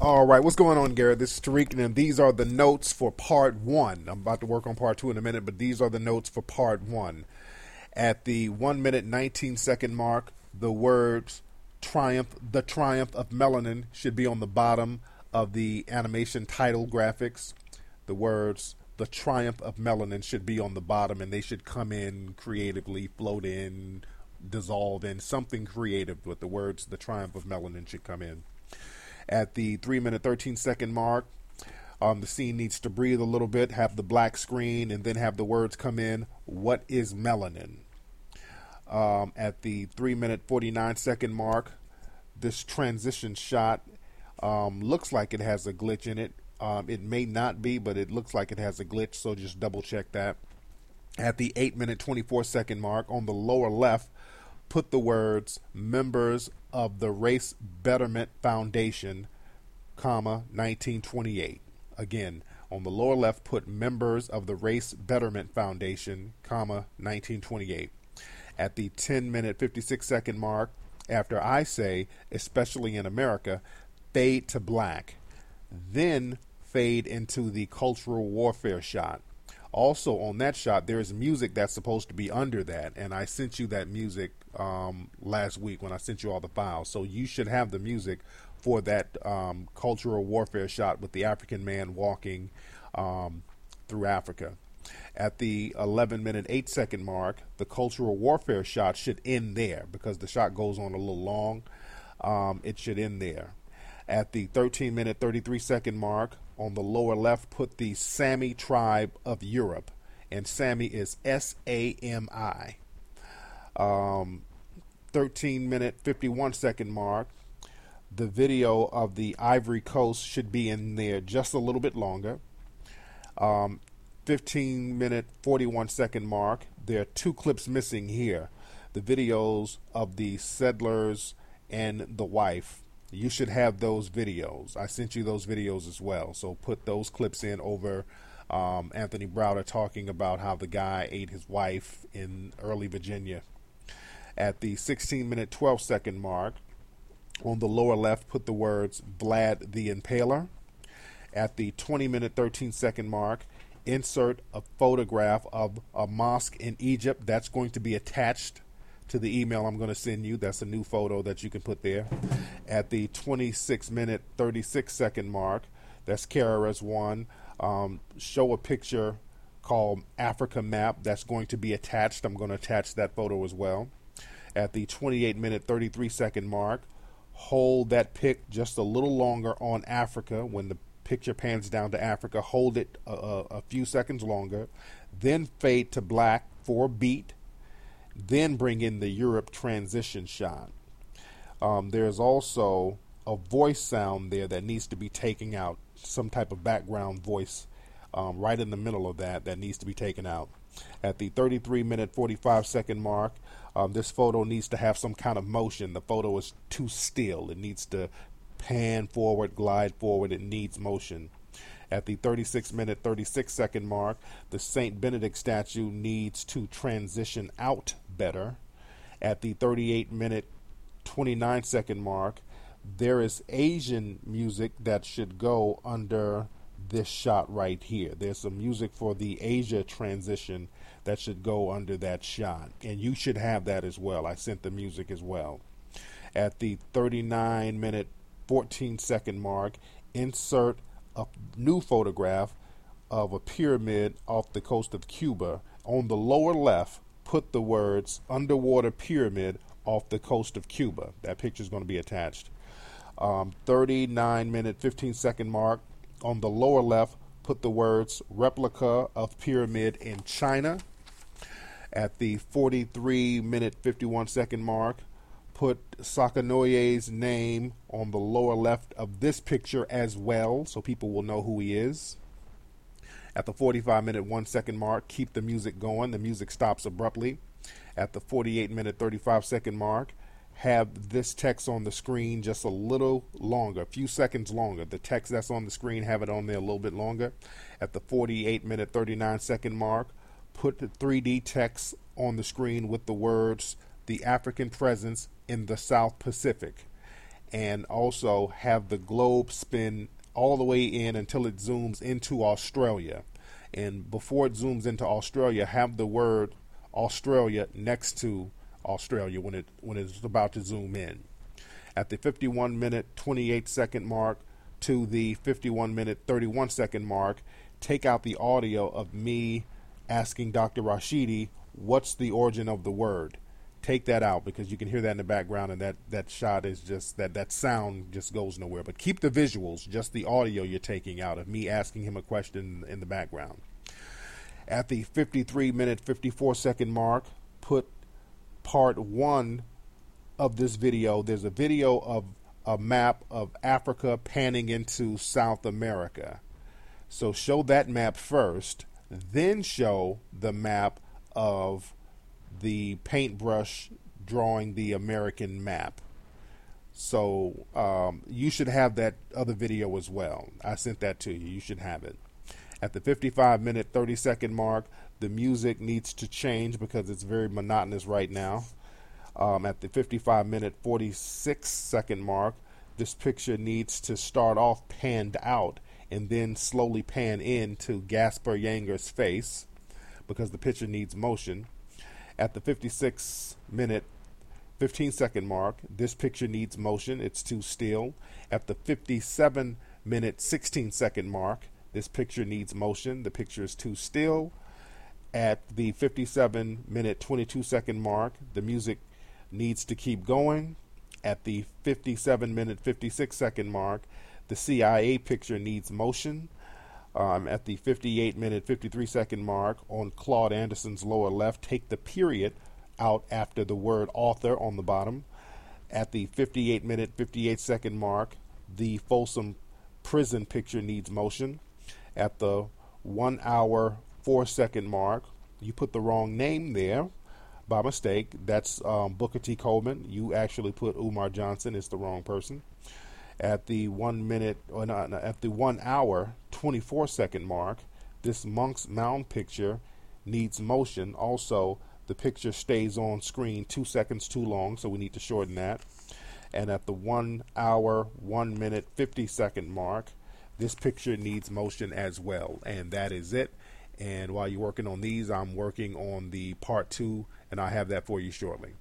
All right, what's going on, Garrett? This is Tariq, and these are the notes for part one. I'm about to work on part two in a minute, but these are the notes for part one. At the one minute, 19 second mark, the words triumph, the triumph of melanin should be on the bottom of the animation title graphics. The words the triumph of melanin should be on the bottom, and they should come in creatively, float in, dissolve in something creative with the words the triumph of melanin should come in at the 3 minute 13 second mark. Um, the scene needs to breathe a little bit, have the black screen, and then have the words come in. What is melanin? Um, at the 3 minute 49 second mark, this transition shot um, looks like it has a glitch in it. Um, it may not be, but it looks like it has a glitch, so just double check that. At the 8 minute 24 second mark, on the lower left, put the words members of the Race Betterment Foundation, comma 1928. Again, on the lower left, put members of the Race Betterment Foundation, comma 1928. At the 10 minute 56 second mark, after I say, especially in America, fade to black, then fade into the cultural warfare shot. Also, on that shot, there is music that's supposed to be under that, and I sent you that music um, last week when I sent you all the files. So you should have the music for that um, cultural warfare shot with the African man walking um, through Africa. At the 11 minute 8 second mark, the cultural warfare shot should end there because the shot goes on a little long. Um, it should end there. At the 13 minute 33 second mark, on the lower left, put the Sami tribe of Europe. And Sami is S A M I. Um, 13 minute 51 second mark. The video of the Ivory Coast should be in there just a little bit longer. Um, 15 minute 41 second mark. There are two clips missing here. The videos of the settlers and the wife. You should have those videos. I sent you those videos as well. So put those clips in over um, Anthony Browder talking about how the guy ate his wife in early Virginia at the 16 minute 12 second mark. On the lower left, put the words Vlad the Impaler. At the 20 minute 13 second mark, insert a photograph of a mosque in Egypt. That's going to be attached to the email I'm going to send you. That's a new photo that you can put there. At the 26 minute 36 second mark, that's KRS One. Um, show a picture called Africa Map. That's going to be attached. I'm going to attach that photo as well at the 28 minute 33 second mark. Hold that pick just a little longer on Africa when the picture pans down to Africa. Hold it a, a, few seconds longer. Then fade to black for a beat. Then bring in the Europe transition shot. Um, there's also a voice sound there that needs to be taken out, some type of background voice um, right in the middle of that that needs to be taken out. At the 33 minute 45 second mark, um, this photo needs to have some kind of motion. The photo is too still. It needs to pan forward, glide forward. It needs motion. At the 36 minute 36 second mark, the St. Benedict statue needs to transition out better. At the 38 minute 29 second mark, there is Asian music that should go under this shot right here. There's some music for the Asia transition that should go under that shot. And you should have that as well. I sent the music as well. At the 39 minute 14 second mark, insert a new photograph of a pyramid off the coast of Cuba. On the lower left, put the words underwater pyramid off the coast of Cuba. That picture is going to be attached. Um, 39 minute 15 second mark, on the lower left, put the words replica of pyramid in China. At the 43 minute 51 second mark, put Sakanoue's name on the lower left of this picture as well, so people will know who he is. At the 45 minute 1 second mark, keep the music going. The music stops abruptly. At the 48 minute 35 second mark, have this text on the screen just a little longer, a few seconds longer. The text that's on the screen, have it on there a little bit longer. At the 48 minute 39 second mark, put the 3D text on the screen with the words the African presence in the South Pacific. and also have the globe spin all the way in until it zooms into Australia. And before it zooms into Australia, have the word Australia next to Australia when it when it's about to zoom in. At the 51 minute 28 second mark to the 51 minute 31 second mark, take out the audio of me asking Dr. Rashidi what's the origin of the word. Take that out because you can hear that in the background, and that, that shot is just that that sound just goes nowhere. But keep the visuals, just the audio you're taking out of me asking him a question in the background. At the 53 minute 54 second mark, put part one of this video. There's a video of a map of Africa panning into South America. So show that map first, then show the map of the paintbrush drawing the American map. So um, you should have that other video as well. I sent that to you. You should have it. At the 55 minute 30 second mark, the music needs to change because it's very monotonous right now. Um, at the 55 minute 46 second mark, this picture needs to start off panned out and then slowly pan in to Gasper Yanger's face because the picture needs motion. At the 56 minute 15 second mark, this picture needs motion, it's too still. At the 57 minute 16 second mark, this picture needs motion, the picture is too still. At the 57 minute 22 second mark, the music needs to keep going. At the 57 minute 56 second mark, the CIA picture needs motion um, at the 58 minute 53 second mark on Claude Anderson's lower left. Take the period out after the word author on the bottom. At the 58 minute 58 second mark, the Folsom prison picture needs motion. At the one hour four second mark, you put the wrong name there by mistake. That's um, Booker T. Coleman. You actually put Umar Johnson. It's the wrong person at the one minute or not, at the one hour 24 second mark this monk's mound picture needs motion also the picture stays on screen two seconds too long so we need to shorten that and at the one hour one minute 50 second mark this picture needs motion as well and that is it and while you're working on these i'm working on the part two and i have that for you shortly